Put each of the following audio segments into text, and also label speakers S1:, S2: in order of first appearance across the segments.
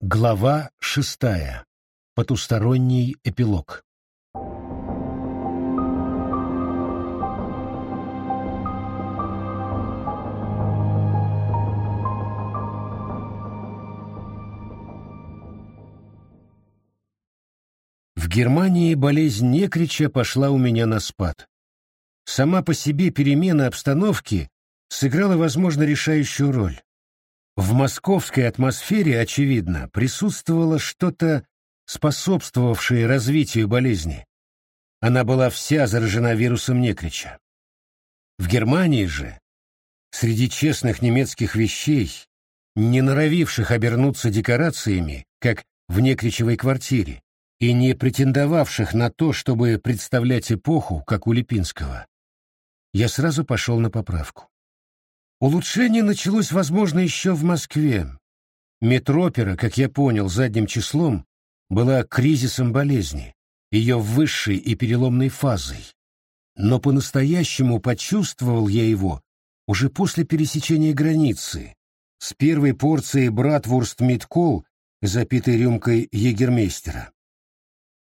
S1: Глава шестая. Потусторонний эпилог. В Германии болезнь Некрича пошла у меня на спад. Сама по себе перемена обстановки сыграла, возможно, решающую роль. В московской атмосфере, очевидно, присутствовало что-то, способствовавшее развитию болезни. Она была вся заражена вирусом Некрича. В Германии же, среди честных немецких вещей, не норовивших обернуться декорациями, как в Некричевой квартире, и не претендовавших на то, чтобы представлять эпоху, как у Липинского, я сразу пошел на поправку. Улучшение началось, возможно, еще в Москве. Метропера, как я понял, задним числом была кризисом болезни, ее высшей и переломной фазой. Но по-настоящему почувствовал я его уже после пересечения границы, с первой порцией братвурст Миткол, запитой рюмкой егермейстера.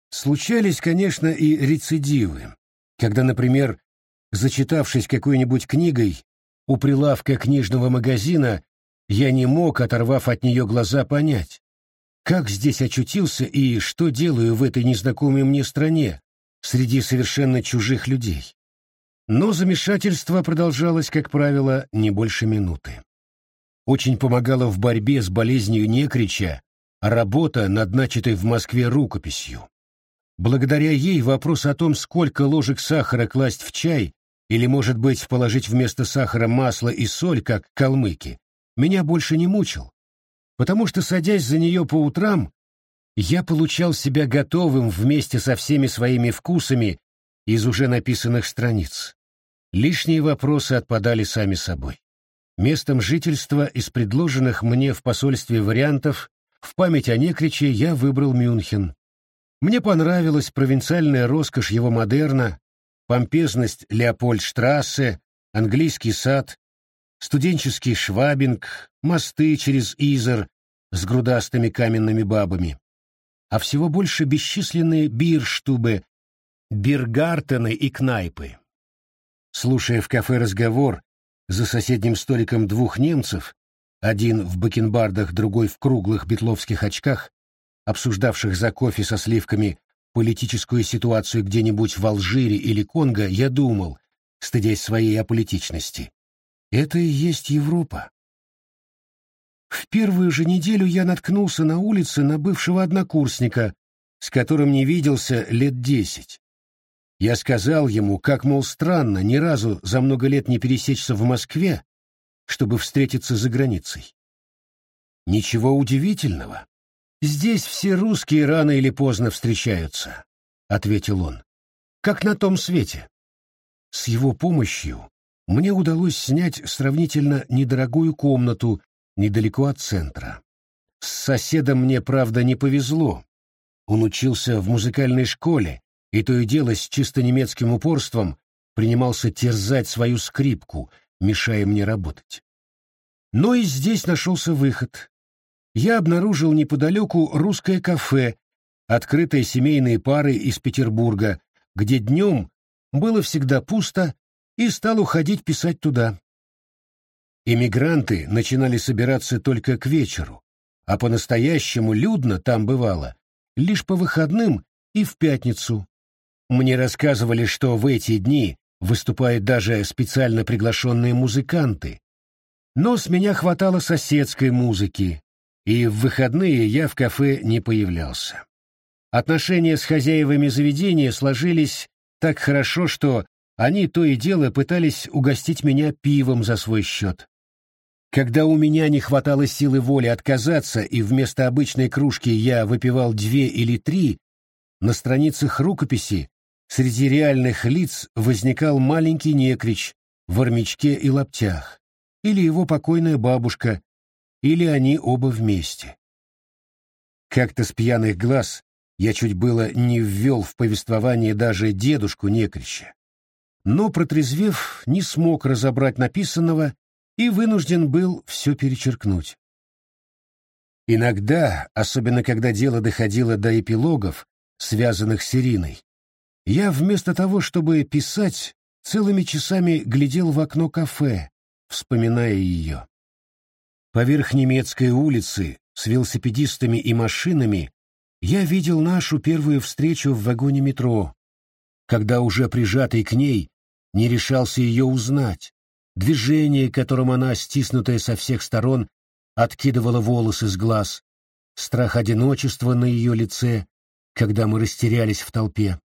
S1: Случались, конечно, и рецидивы, когда, например, зачитавшись какой-нибудь книгой, у прилавка книжного магазина я не мог, оторвав от нее глаза, понять, как здесь очутился и что делаю в этой незнакомой мне стране, среди совершенно чужих людей. Но замешательство продолжалось, как правило, не больше минуты. Очень помогала в борьбе с болезнью Некрича работа над начатой в Москве рукописью. Благодаря ей вопрос о том, сколько ложек сахара класть в чай, или, может быть, положить вместо сахара масло и соль, как калмыки, меня больше не мучил, потому что, садясь за нее по утрам, я получал себя готовым вместе со всеми своими вкусами из уже написанных страниц. Лишние вопросы отпадали сами собой. Местом жительства из предложенных мне в посольстве вариантов в память о Некриче я выбрал Мюнхен. Мне понравилась провинциальная роскошь его модерна, помпезность Леопольдштрассе, английский сад, студенческий швабинг, мосты через Изер с грудастыми каменными бабами, а всего больше бесчисленные бирштубы, биргартены и кнайпы. Слушая в кафе разговор за соседним столиком двух немцев, один в бакенбардах, другой в круглых бетловских очках, обсуждавших за кофе со сливками политическую ситуацию где-нибудь в Алжире или Конго, я думал, стыдясь своей аполитичности. Это и есть Европа. В первую же неделю я наткнулся на улице на бывшего однокурсника, с которым не виделся лет десять. Я сказал ему, как, мол, странно ни разу за много лет не пересечься в Москве, чтобы встретиться за границей. Ничего удивительного. «Здесь все русские рано или поздно встречаются», — ответил он, — «как на том свете». С его помощью мне удалось снять сравнительно недорогую комнату недалеко от центра. С соседом мне, правда, не повезло. Он учился в музыкальной школе, и то и дело с чисто немецким упорством принимался терзать свою скрипку, мешая мне работать. Но и здесь нашелся выход я обнаружил неподалеку русское кафе, открытое семейной парой из Петербурга, где днем было всегда пусто, и стал уходить писать туда. Эмигранты начинали собираться только к вечеру, а по-настоящему людно там бывало лишь по выходным и в пятницу. Мне рассказывали, что в эти дни выступают даже специально приглашенные музыканты. Но с меня хватало соседской музыки, и в выходные я в кафе не появлялся. Отношения с хозяевами заведения сложились так хорошо, что они то и дело пытались угостить меня пивом за свой счет. Когда у меня не хватало силы воли отказаться, и вместо обычной кружки я выпивал две или три, на страницах рукописи среди реальных лиц возникал маленький некрич в армячке и лаптях, или его покойная бабушка, или они оба вместе. Как-то с пьяных глаз я чуть было не ввел в повествование даже дедушку Некрища. Но, протрезвев, не смог разобрать написанного и вынужден был все перечеркнуть. Иногда, особенно когда дело доходило до эпилогов, связанных с Ириной, я вместо того, чтобы писать, целыми часами глядел в окно кафе, вспоминая ее. Поверх немецкой улицы с велосипедистами и машинами я видел нашу первую встречу в вагоне метро, когда уже прижатый к ней не решался ее узнать, движение, которым она, стиснутая со всех сторон, откидывала волосы с глаз, страх одиночества на ее лице, когда мы растерялись в толпе.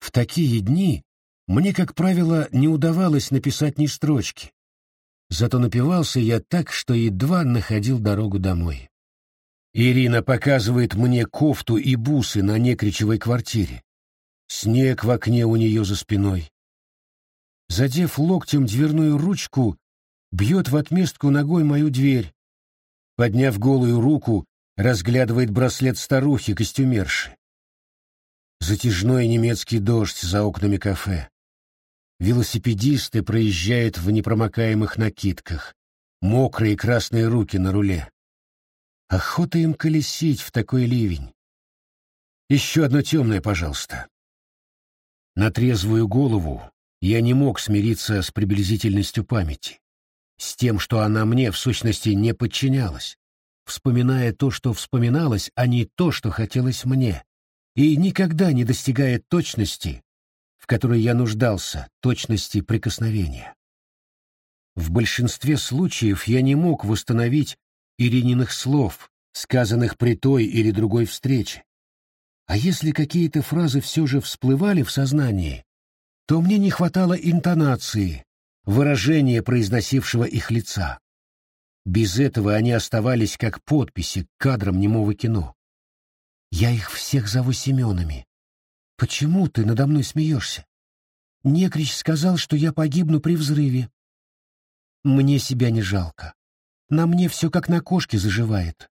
S1: В такие дни мне, как правило, не удавалось написать ни строчки. Зато напивался я так, что едва находил дорогу домой. Ирина показывает мне кофту и бусы на некричевой квартире. Снег в окне у нее за спиной. Задев локтем дверную ручку, бьет в отместку ногой мою дверь. Подняв голую руку, разглядывает браслет старухи-костюмерши. Затяжной немецкий дождь за окнами кафе. Велосипедисты проезжают в непромокаемых накидках, мокрые красные руки на руле. Охота им колесить в такой ливень. Еще одно темное, пожалуйста. На трезвую голову я не мог смириться с приблизительностью памяти, с тем, что она мне, в сущности, не подчинялась, вспоминая то, что вспоминалось, а не то, что хотелось мне, и никогда не достигая точности, которой я нуждался, точности прикосновения. В большинстве случаев я не мог восстановить Ирининых слов, сказанных при той или другой встрече. А если какие-то фразы все же всплывали в сознании, то мне не хватало интонации, выражения произносившего их лица. Без этого они оставались как подписи к кадрам немого кино. Я их всех зову Семенами. Почему ты надо мной смеешься? Некрич сказал, что я погибну при взрыве. Мне себя не жалко. На мне все как на кошке заживает.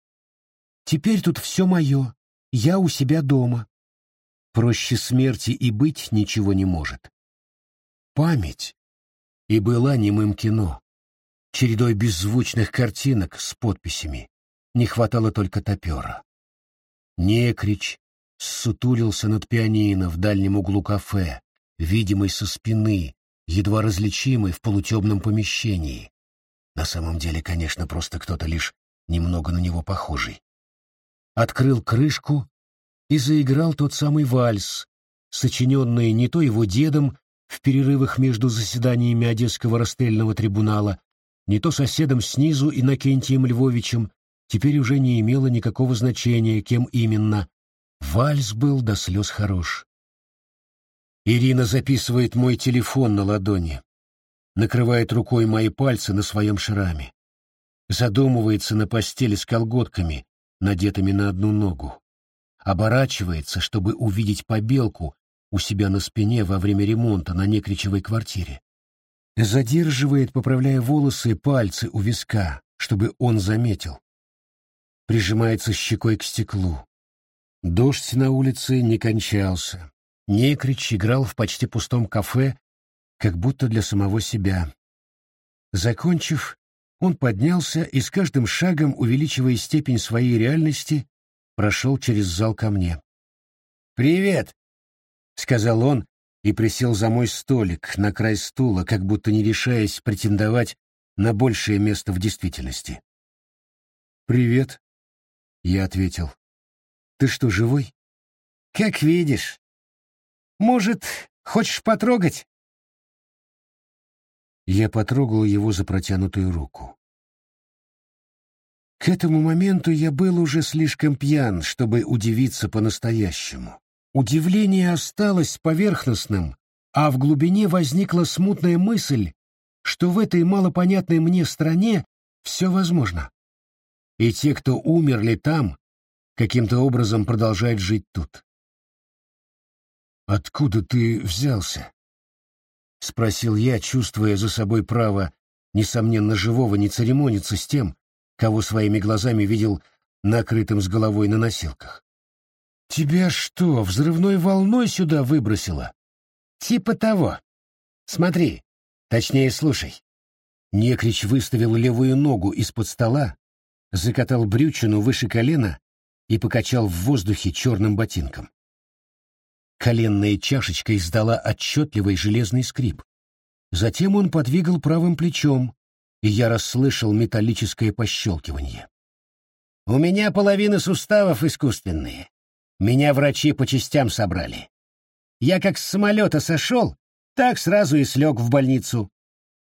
S1: Теперь тут все мое. Я у себя дома. Проще смерти и быть ничего не может. Память и была немым кино, чередой беззвучных картинок с подписями. Не хватало только топера. Некрич ссутулился над пианино в дальнем углу кафе, видимый со спины, едва различимый в полутемном помещении. На самом деле, конечно, просто кто-то лишь немного на него похожий. Открыл крышку и заиграл тот самый вальс, сочиненный не то его дедом, в перерывах между заседаниями Одесского расстрельного трибунала, не то соседом снизу Иннокентием Львовичем, теперь уже не имело никакого значения, кем именно. Вальс был до слез хорош. Ирина записывает мой телефон на ладони, накрывает рукой мои пальцы на своем шраме, задумывается на постели с колготками, надетыми на одну ногу, оборачивается, чтобы увидеть побелку, у себя на спине во время ремонта на Некричевой квартире. Задерживает, поправляя волосы, пальцы у виска, чтобы он заметил. Прижимается щекой к стеклу. Дождь на улице не кончался. Некрич играл в почти пустом кафе, как будто для самого себя. Закончив, он поднялся и с каждым шагом, увеличивая степень своей реальности, прошел через зал ко мне. «Привет!» — сказал он и присел за мой столик на край стула, как будто не решаясь претендовать на большее место в действительности. «Привет», — я ответил. «Ты что, живой?» «Как видишь. Может, хочешь потрогать?» Я потрогал его за протянутую руку. К этому моменту я был уже слишком пьян, чтобы удивиться по-настоящему. Удивление осталось поверхностным, а в глубине возникла смутная мысль, что в этой малопонятной мне стране все возможно. И те, кто умерли там, каким-то образом продолжают жить тут. «Откуда ты взялся?» — спросил я, чувствуя за собой право, несомненно, живого не церемониться с тем, кого своими глазами видел накрытым с головой на носилках. «Тебя что, взрывной волной сюда выбросило?» «Типа того. Смотри, точнее, слушай». Некрич выставил левую ногу из-под стола, закатал брючину выше колена и покачал в воздухе черным ботинком. Коленная чашечка издала отчетливый железный скрип. Затем он подвигал правым плечом, и я расслышал металлическое пощелкивание. «У меня половина суставов искусственные. Меня врачи по частям собрали. Я как с самолета сошел, так сразу и слег в больницу.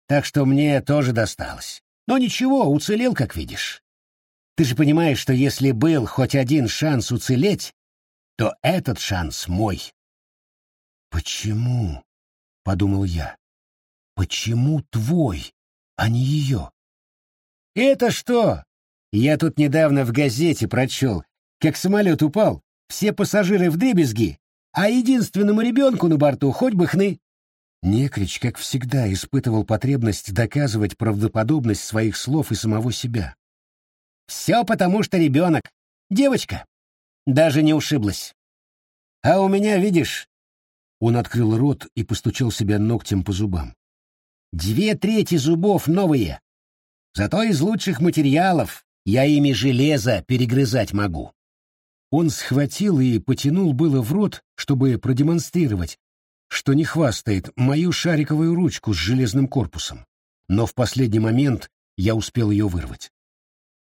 S1: Так что мне тоже досталось. Но ничего, уцелел, как видишь. Ты же понимаешь, что если был хоть один шанс уцелеть, то этот шанс мой. «Почему?» — подумал я. «Почему твой, а не ее?» «Это что? Я тут недавно в газете прочел, как самолет упал, все пассажиры в дребезги, а единственному ребенку на борту хоть бы хны». Некрич, как всегда, испытывал потребность доказывать правдоподобность своих слов и самого себя. «Все потому, что ребенок. Девочка. Даже не ушиблась. А у меня, видишь...» Он открыл рот и постучал себя ногтем по зубам. «Две трети зубов новые. Зато из лучших материалов я ими железо перегрызать могу». Он схватил и потянул было в рот, чтобы продемонстрировать, что не хвастает мою шариковую ручку с железным корпусом. Но в последний момент я успел ее вырвать.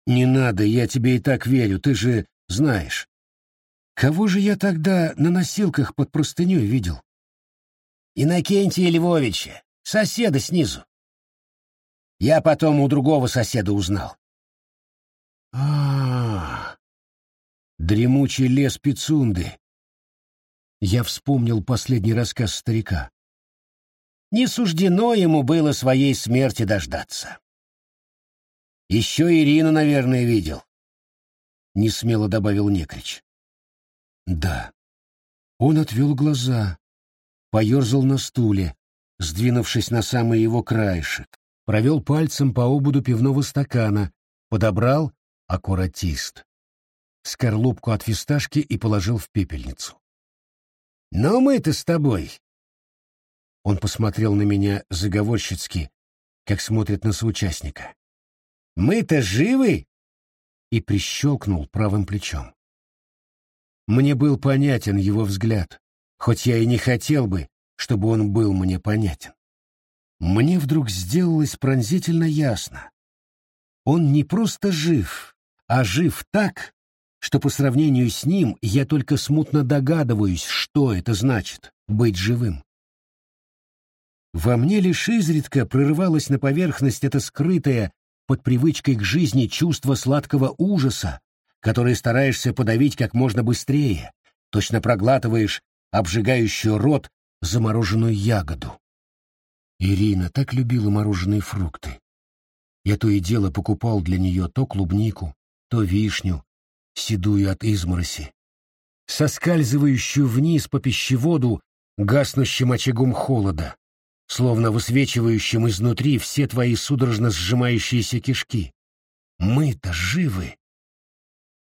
S1: «Не надо, я тебе и так верю, ты же знаешь». Кого же я тогда на носилках под простыней видел? Иннокентия Львовича, соседа снизу. Я потом у другого соседа узнал. А, -а, -а дремучий лес Пицунды, я вспомнил последний рассказ старика. Не суждено ему было своей смерти дождаться. Еще Ирину, наверное, видел. Не смело добавил Некрич. Да. Он отвел глаза, поерзал на стуле, сдвинувшись на самый его краешек, провел пальцем по ободу пивного стакана, подобрал аккуратист, скорлупку от фисташки и положил в пепельницу. Но мы-то с тобой. Он посмотрел на меня заговорщицки, как смотрит на соучастника. Мы-то живы? И прищелкнул правым плечом. Мне был понятен его взгляд, хоть я и не хотел бы, чтобы он был мне понятен. Мне вдруг сделалось пронзительно ясно. Он не просто жив, а жив так, что по сравнению с ним я только смутно догадываюсь, что это значит — быть живым. Во мне лишь изредка прорывалось на поверхность это скрытое под привычкой к жизни чувство сладкого ужаса, которое стараешься подавить как можно быстрее, точно проглатываешь обжигающую рот замороженную ягоду. Ирина так любила мороженые фрукты. Я то и дело покупал для нее то клубнику, то вишню, седую от измороси, соскальзывающую вниз по пищеводу гаснущим очагом холода, словно высвечивающим изнутри все твои судорожно сжимающиеся кишки. Мы-то живы.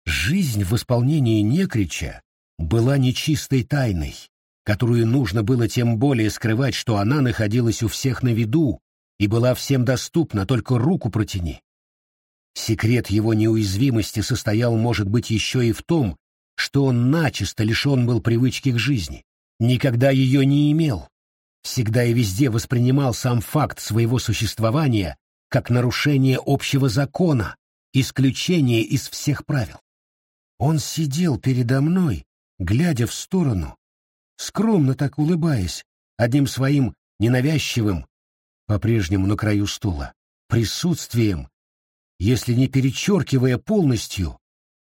S1: Жизнь в исполнении Некрича была нечистой тайной, которую нужно было тем более скрывать, что она находилась у всех на виду и была всем доступна, только руку протяни. Секрет его неуязвимости состоял, может быть, еще и в том, что он начисто лишен был привычки к жизни, никогда ее не имел, всегда и везде воспринимал сам факт своего существования как нарушение общего закона, исключение из всех правил. Он сидел передо мной, глядя в сторону, скромно так улыбаясь, одним своим ненавязчивым, по-прежнему на краю стула, присутствием если не перечеркивая полностью,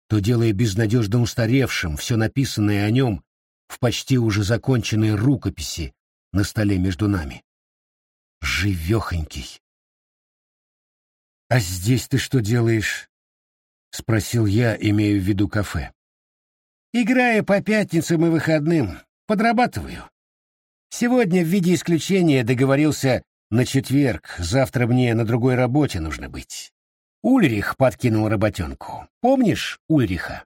S1: то делая безнадежно устаревшим все написанное о нем в почти уже законченной рукописи на столе между нами. Живехонький. «А здесь ты что делаешь?» — спросил я, имея в виду кафе. «Играю по пятницам и выходным. Подрабатываю. Сегодня в виде исключения договорился на четверг, завтра мне на другой работе нужно быть. Ульрих подкинул работенку. Помнишь Ульриха?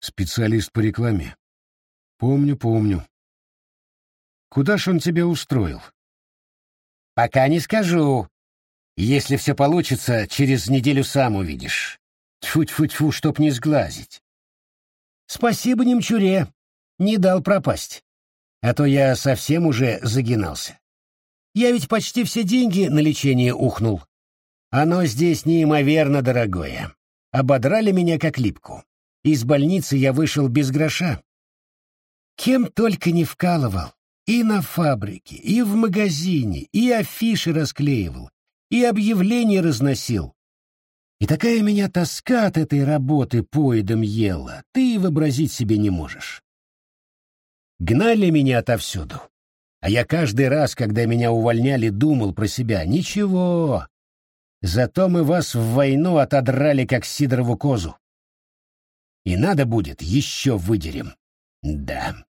S1: Специалист по рекламе. Помню, помню. Куда ж он тебя устроил? Пока не скажу. Если все получится, через неделю сам увидишь. Тьфу-тьфу-тьфу, чтоб не сглазить. Спасибо немчуре, не дал пропасть. А то я совсем уже загинался. Я ведь почти все деньги на лечение ухнул. Оно здесь неимоверно дорогое. Ободрали меня как липку. Из больницы я вышел без гроша. Кем только не вкалывал. И на фабрике, и в магазине, и афиши расклеивал, и объявления разносил. И такая меня тоска от этой работы поедом ела, ты вообразить себе не можешь. Гнали меня отовсюду. А я каждый раз, когда меня увольняли, думал про себя, ничего, зато мы вас в войну отодрали, как Сидорову козу. И надо будет, еще выдерем. Да.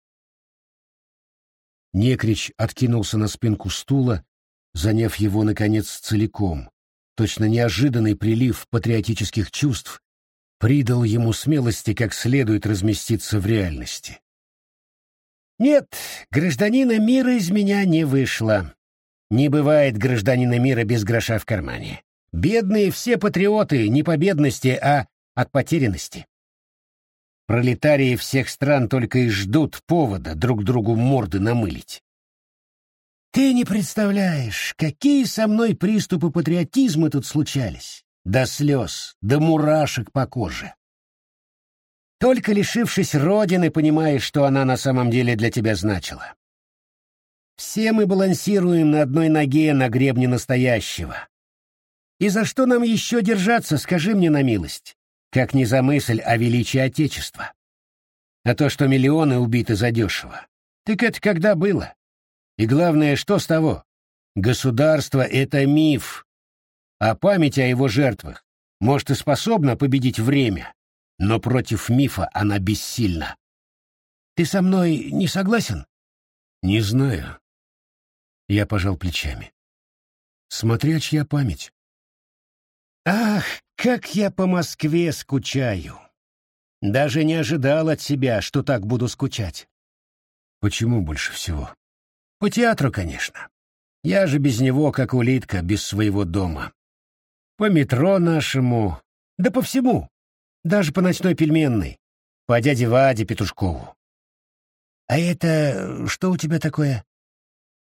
S1: Некрич откинулся на спинку стула, заняв его, наконец, целиком. Точно неожиданный прилив патриотических чувств придал ему смелости как следует разместиться в реальности. «Нет, гражданина мира из меня не вышло. Не бывает гражданина мира без гроша в кармане. Бедные все патриоты не по бедности, а от потерянности. Пролетарии всех стран только и ждут повода друг другу морды намылить. Ты не представляешь, какие со мной приступы патриотизма тут случались. До слез, до мурашек по коже. Только лишившись родины, понимаешь, что она на самом деле для тебя значила. Все мы балансируем на одной ноге на гребне настоящего. И за что нам еще держаться, скажи мне на милость? Как не за мысль о величии Отечества. А то, что миллионы убиты задешево. Так это когда было? И главное, что с того? Государство — это миф. А память о его жертвах, может, и способна победить время, но против мифа она бессильна. Ты со мной не согласен? Не знаю. Я пожал плечами. Смотря чья память. Ах, как я по Москве скучаю! Даже не ожидал от себя, что так буду скучать. Почему больше всего? По театру, конечно. Я же без него, как улитка, без своего дома. По метро нашему, да по всему. Даже по ночной пельменной. По дяде Ваде Петушкову. «А это что у тебя такое?»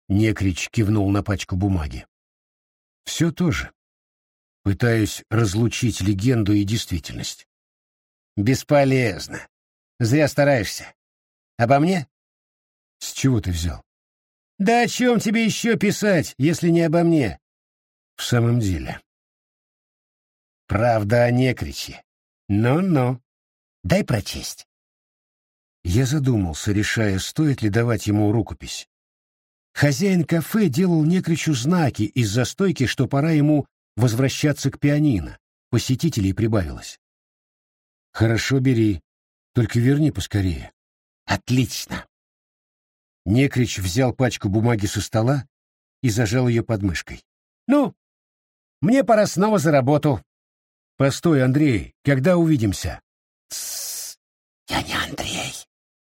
S1: Некрич кивнул на пачку бумаги. «Все то же. Пытаюсь разлучить легенду и действительность. Бесполезно. Зря стараешься. Обо мне? С чего ты взял? Да о чем тебе еще писать, если не обо мне? В самом деле. Правда о некриче. Ну-ну. Дай прочесть. Я задумался, решая, стоит ли давать ему рукопись. Хозяин кафе делал некричу знаки из-за стойки, что пора ему возвращаться к пианино. Посетителей прибавилось. «Хорошо, бери. Только верни поскорее». «Отлично!» Некрич взял пачку бумаги со стола и зажал ее под мышкой. «Ну, мне пора снова за работу». «Постой, Андрей, когда увидимся?» «Тссс, я не Андрей,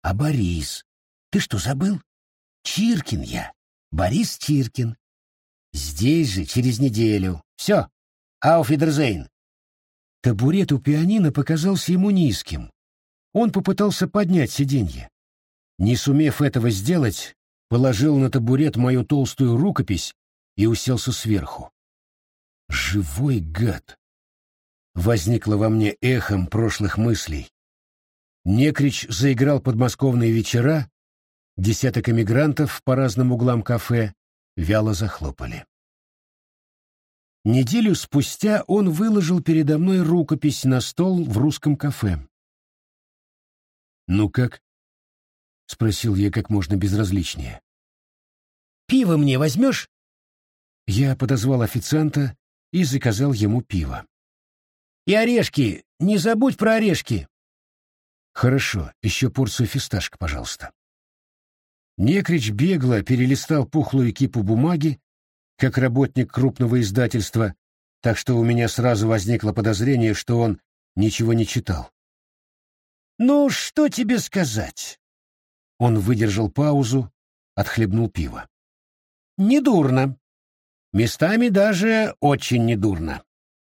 S1: а Борис. Ты что, забыл? Чиркин я, Борис Чиркин. Здесь же, через неделю. Все. Ауфидерзейн. Табурет у пианино показался ему низким. Он попытался поднять сиденье. Не сумев этого сделать, положил на табурет мою толстую рукопись и уселся сверху. «Живой гад!» Возникло во мне эхом прошлых мыслей. Некрич заиграл подмосковные вечера, десяток эмигрантов по разным углам кафе вяло захлопали. Неделю спустя он выложил передо мной рукопись на стол в русском кафе. «Ну как?» — спросил я как можно безразличнее. «Пиво мне возьмешь?» Я подозвал официанта и заказал ему пиво. «И орешки! Не забудь про орешки!» «Хорошо, еще порцию фисташек, пожалуйста». Некрич бегло перелистал пухлую кипу бумаги, как работник крупного издательства, так что у меня сразу возникло подозрение, что он ничего не читал. «Ну, что тебе сказать?» Он выдержал паузу, отхлебнул пиво. «Недурно. Местами даже очень недурно.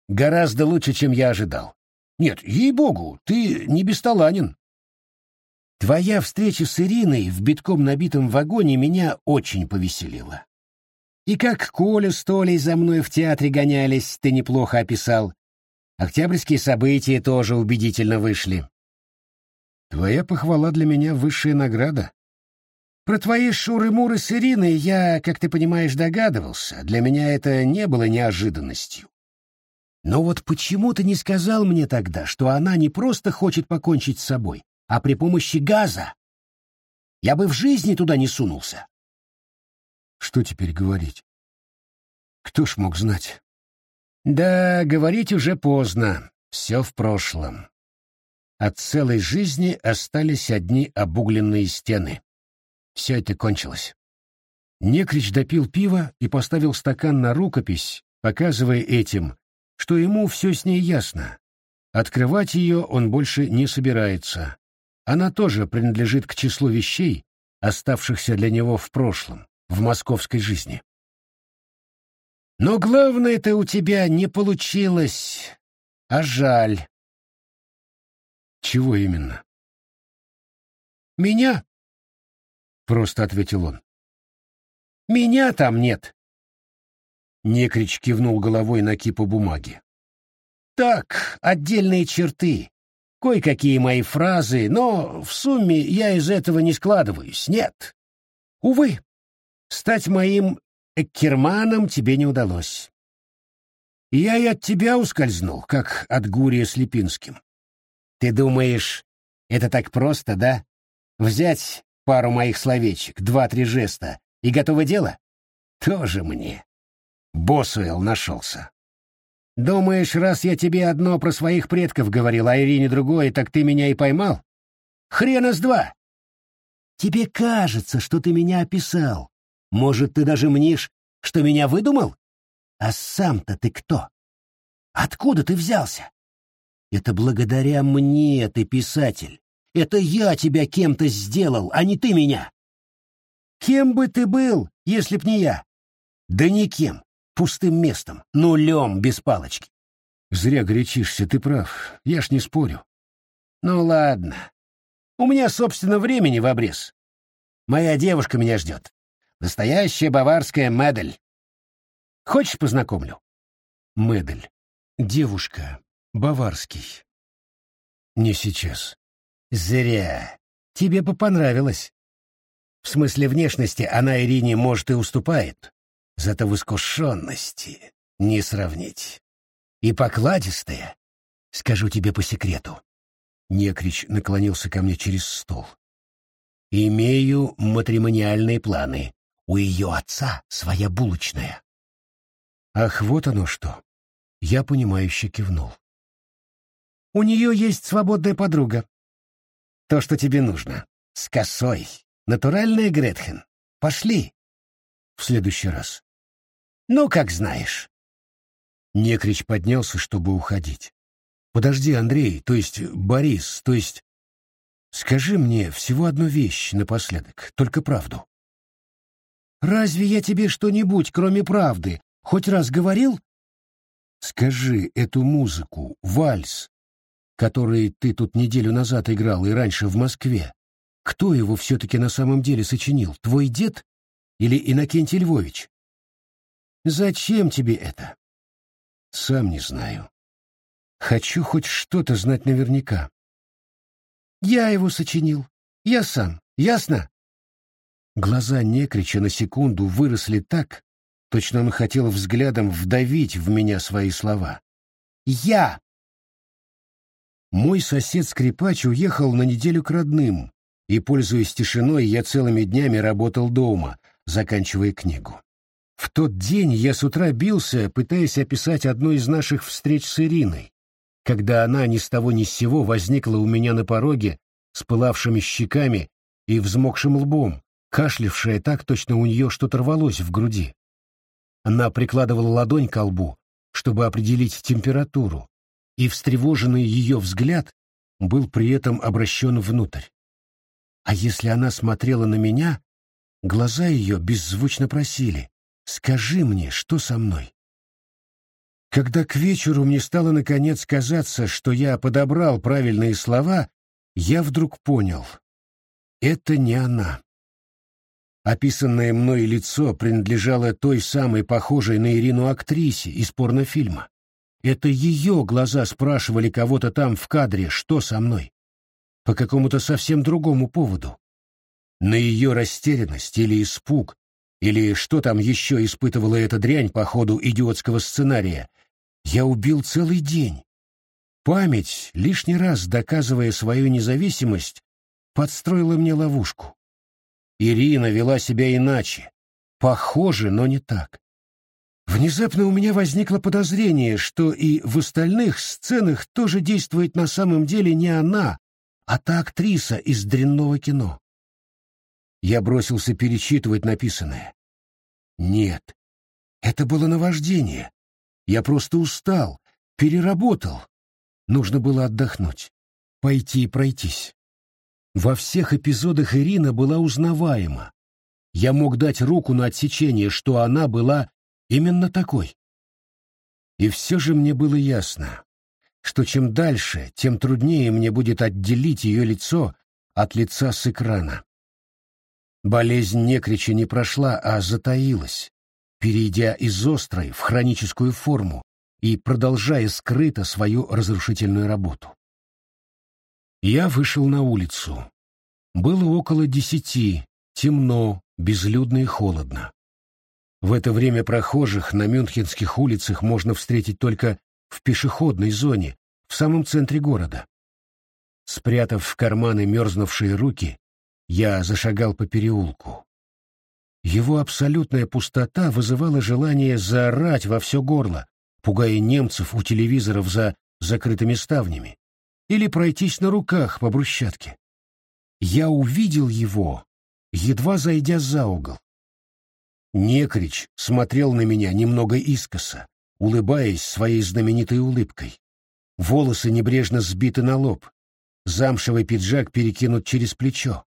S1: Гораздо лучше, чем я ожидал. Нет, ей-богу, ты не бесталанен. Твоя встреча с Ириной в битком набитом вагоне меня очень повеселила. И как Коля с Толей за мной в театре гонялись, ты неплохо описал. Октябрьские события тоже убедительно вышли. Твоя похвала для меня высшая награда. Про твои шуры-муры с Ириной я, как ты понимаешь, догадывался. Для меня это не было неожиданностью. Но вот почему ты не сказал мне тогда, что она не просто хочет покончить с собой, а при помощи газа? Я бы в жизни туда не сунулся. Что теперь говорить? Кто ж мог знать? Да, говорить уже поздно, все в прошлом. От целой жизни остались одни обугленные стены. Все это кончилось. Некрич допил пиво и поставил стакан на рукопись, показывая этим, что ему все с ней ясно. Открывать ее он больше не собирается. Она тоже принадлежит к числу вещей, оставшихся для него в прошлом в московской жизни. Но главное-то у тебя не получилось, а жаль. Чего именно? Меня? Просто ответил он. Меня там нет. Некрич кивнул головой на кипу бумаги. Так, отдельные черты, кое-какие мои фразы, но в сумме я из этого не складываюсь, нет. Увы, Стать моим Эккерманом тебе не удалось. Я и от тебя ускользнул, как от Гурия с Липинским. Ты думаешь, это так просто, да? Взять пару моих словечек, два-три жеста, и готово дело? Тоже мне. Босуэлл нашелся. Думаешь, раз я тебе одно про своих предков говорил, а Ирине другое, так ты меня и поймал? Хрена с два! Тебе кажется, что ты меня описал, может, ты даже мнишь, что меня выдумал? А сам-то ты кто? Откуда ты взялся? Это благодаря мне ты писатель. Это я тебя кем-то сделал, а не ты меня. Кем бы ты был, если б не я? Да никем, пустым местом, нулем без палочки. Зря горячишься, ты прав, я ж не спорю. Ну ладно. У меня, собственно, времени в обрез. Моя девушка меня ждет. Настоящая баварская медаль. Хочешь, познакомлю? Медаль. Девушка. Баварский. Не сейчас. Зря. Тебе бы понравилось. В смысле внешности она Ирине, может, и уступает. Зато в искушенности не сравнить. И покладистая. Скажу тебе по секрету. Некрич наклонился ко мне через стол. Имею матримониальные планы. У ее отца своя булочная. Ах, вот оно что. Я понимающе кивнул. У нее есть свободная подруга. То, что тебе нужно. С косой. Натуральная Гретхен. Пошли. В следующий раз. Ну, как знаешь. Некрич поднялся, чтобы уходить. Подожди, Андрей, то есть Борис, то есть... Скажи мне всего одну вещь напоследок, только правду. Разве я тебе что-нибудь, кроме правды, хоть раз говорил? Скажи эту музыку, вальс, который ты тут неделю назад играл и раньше в Москве. Кто его все-таки на самом деле сочинил, твой дед или Иннокентий Львович? Зачем тебе это? Сам не знаю. Хочу хоть что-то знать наверняка. Я его сочинил. Я сам. Ясно? Глаза Некрича на секунду выросли так, точно он хотел взглядом вдавить в меня свои слова. «Я!» Мой сосед-скрипач уехал на неделю к родным, и, пользуясь тишиной, я целыми днями работал дома, заканчивая книгу. В тот день я с утра бился, пытаясь описать одну из наших встреч с Ириной, когда она ни с того ни с сего возникла у меня на пороге с пылавшими щеками и взмокшим лбом, кашлявшая так, точно у нее что-то рвалось в груди. Она прикладывала ладонь к лбу, чтобы определить температуру, и встревоженный ее взгляд был при этом обращен внутрь. А если она смотрела на меня, глаза ее беззвучно просили Скажи мне, что со мной? Когда к вечеру мне стало наконец казаться, что я подобрал правильные слова, я вдруг понял — это не она. Описанное мной лицо принадлежало той самой похожей на Ирину актрисе из порнофильма. Это ее глаза спрашивали кого-то там в кадре, что со мной. По какому-то совсем другому поводу. На ее растерянность или испуг, или что там еще испытывала эта дрянь по ходу идиотского сценария, я убил целый день. Память, лишний раз доказывая свою независимость, подстроила мне ловушку. Ирина вела себя иначе. Похоже, но не так. Внезапно у меня возникло подозрение, что и в остальных сценах тоже действует на самом деле не она, а та актриса из дрянного кино. Я бросился перечитывать написанное. Нет, это было наваждение. Я просто устал, переработал. Нужно было отдохнуть, пойти и пройтись. Во всех эпизодах Ирина была узнаваема. Я мог дать руку на отсечение, что она была именно такой. И все же мне было ясно, что чем дальше, тем труднее мне будет отделить ее лицо от лица с экрана. Болезнь некрича не прошла, а затаилась, перейдя из острой в хроническую форму и продолжая скрыто свою разрушительную работу. Я вышел на улицу. Было около десяти, темно, безлюдно и холодно. В это время прохожих на мюнхенских улицах можно встретить только в пешеходной зоне, в самом центре города. Спрятав в карманы мерзнувшие руки, я зашагал по переулку. Его абсолютная пустота вызывала желание заорать во все горло, пугая немцев у телевизоров за закрытыми ставнями, или пройтись на руках по брусчатке. Я увидел его, едва зайдя за угол. Некрич смотрел на меня немного искоса, улыбаясь своей знаменитой улыбкой. Волосы небрежно сбиты на лоб, замшевый пиджак перекинут через плечо.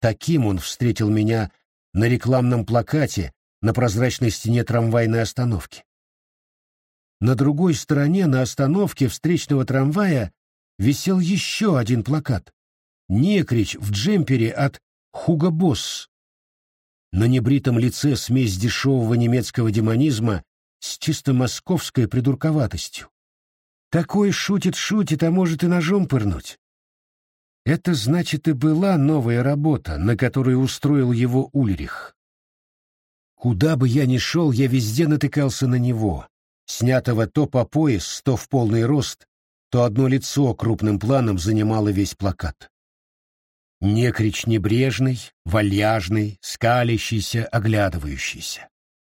S1: Таким он встретил меня на рекламном плакате на прозрачной стене трамвайной остановки. На другой стороне на остановке встречного трамвая висел еще один плакат. Некрич в джемпере от Хуго Босс. На небритом лице смесь дешевого немецкого демонизма с чисто московской придурковатостью. Такой шутит-шутит, а может и ножом пырнуть. Это значит и была новая работа, на которую устроил его Ульрих. Куда бы я ни шел, я везде натыкался на него, снятого то по пояс, то в полный рост, то одно лицо крупным планом занимало весь плакат. Некрич небрежный, вальяжный, скалящийся, оглядывающийся.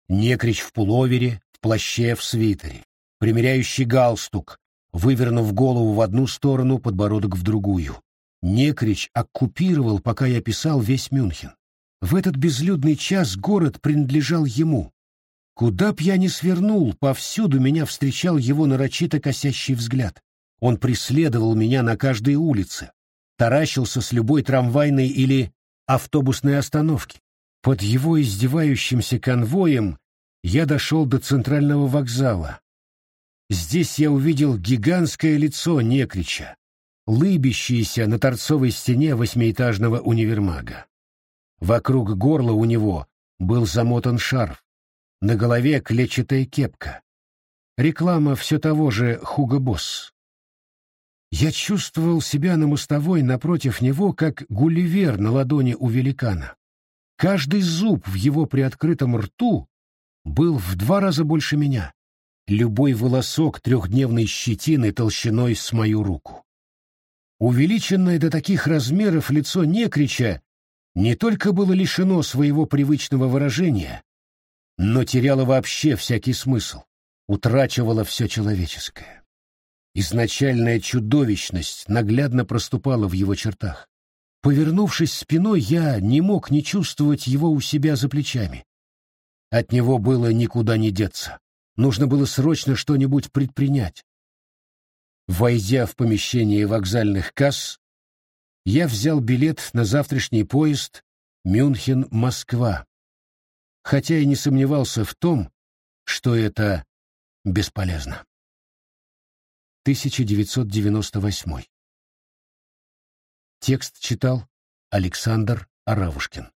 S1: Некрич в пуловере, в плаще, в свитере, примеряющий галстук, вывернув голову в одну сторону, подбородок в другую. Некрич оккупировал, пока я писал, весь Мюнхен. В этот безлюдный час город принадлежал ему. Куда б я ни свернул, повсюду меня встречал его нарочито косящий взгляд. Он преследовал меня на каждой улице, таращился с любой трамвайной или автобусной остановки. Под его издевающимся конвоем я дошел до центрального вокзала. Здесь я увидел гигантское лицо Некрича, лыбящиеся на торцовой стене восьмиэтажного универмага. Вокруг горла у него был замотан шарф, на голове клетчатая кепка. Реклама все того же Хуго Босс. Я чувствовал себя на мостовой напротив него, как гулливер на ладони у великана. Каждый зуб в его приоткрытом рту был в два раза больше меня. Любой волосок трехдневной щетины толщиной с мою руку. Увеличенное до таких размеров лицо Некрича не только было лишено своего привычного выражения, но теряло вообще всякий смысл, утрачивало все человеческое. Изначальная чудовищность наглядно проступала в его чертах. Повернувшись спиной, я не мог не чувствовать его у себя за плечами. От него было никуда не деться. Нужно было срочно что-нибудь предпринять. Войдя в помещение вокзальных касс, я взял билет на завтрашний поезд Мюнхен-Москва хотя и не сомневался в том, что это бесполезно. 1998. Текст читал Александр Аравушкин.